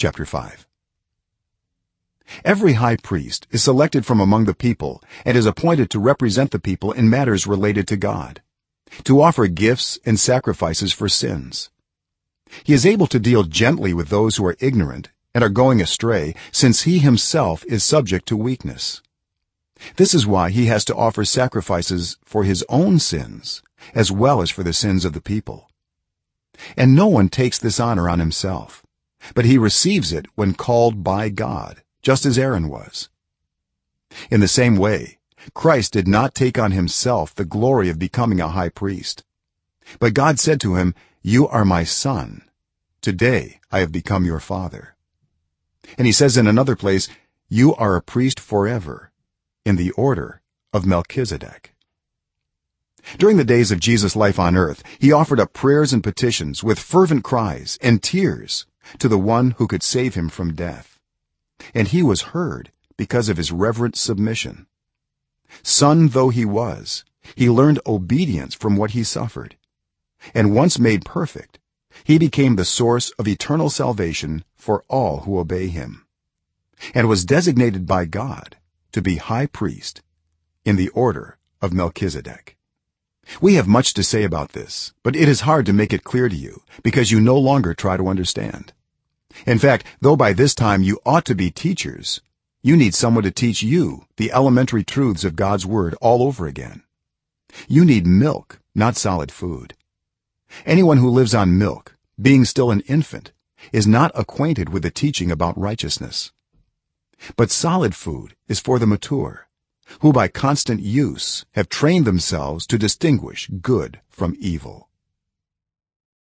chapter 5 every high priest is selected from among the people and is appointed to represent the people in matters related to god to offer gifts and sacrifices for sins. He is able to deal gently with those who are ignorant and are going astray since he himself is subject to weakness. This is why he has to offer sacrifices for his own sins as well as for the sins of the people. And no one takes this honor on himself but he receives it when called by god just as aaron was. In the same way christ did not take on himself the glory of becoming a high priest. But god said to him you are my son. Today i have become your father. And he says in another place you are a priest forever in the order of melchizedek. During the days of jesus life on earth he offered up prayers and petitions with fervent cries and tears to the one who could save him from death. And he was heard because of his reverent submission. Son though he was he learned obedience from what he suffered. And once made perfect he became the source of eternal salvation for all who obey him and was designated by god to be high priest in the order of melchizedek. We have much to say about this but it is hard to make it clear to you because you no longer try to understand in fact though by this time you ought to be teachers you need someone to teach you the elementary truths of god's word all over again. You need milk not solid food. Anyone who lives on milk being still an infant is not acquainted with the teaching about righteousness. But solid food is for the mature who by constant use have trained themselves to distinguish good from evil